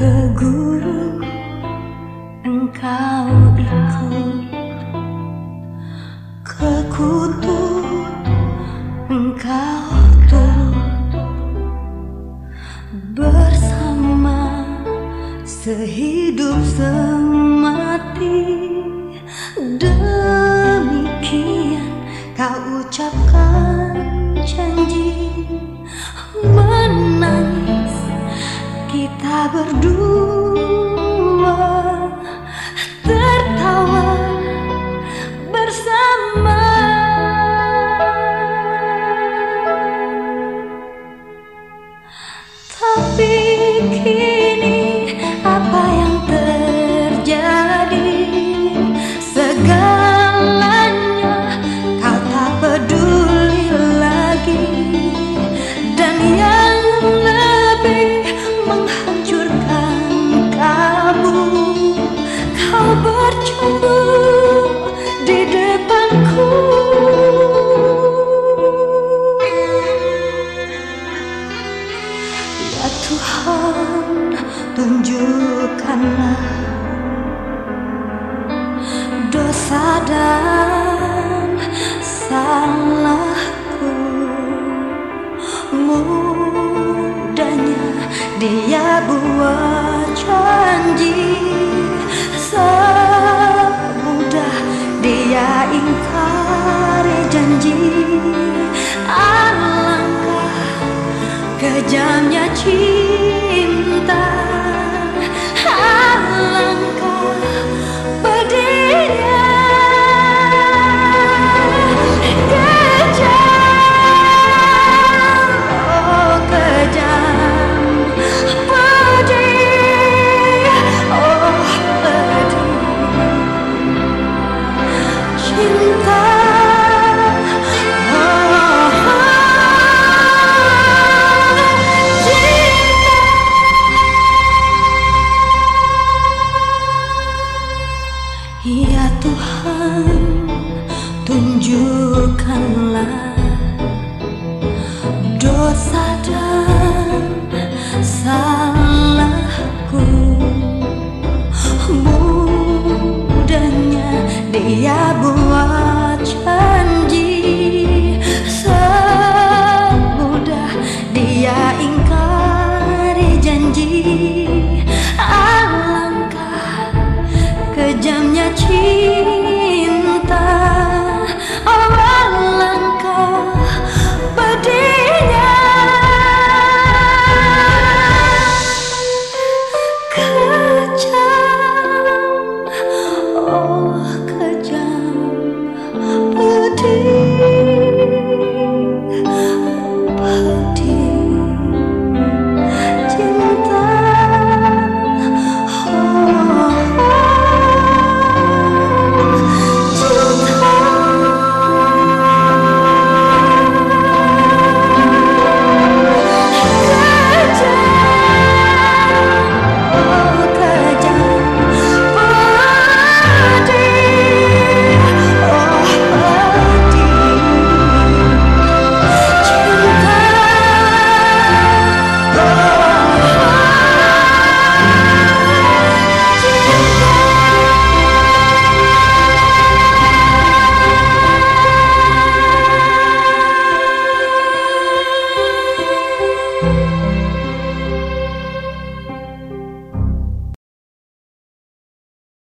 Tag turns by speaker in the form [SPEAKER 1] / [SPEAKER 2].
[SPEAKER 1] Ke guru engkau ikut. Ke kutub engkau turut Bersama sehidup semati. Demikian kau ucapkan berdua Mudahnya dia buat janji. Semudah dia ingkari janji. Alangkah kejamnya cinta. Alangkah pedihnya dia buat janji Semudah dia ingkari janji. Alangkah kejamnya cinta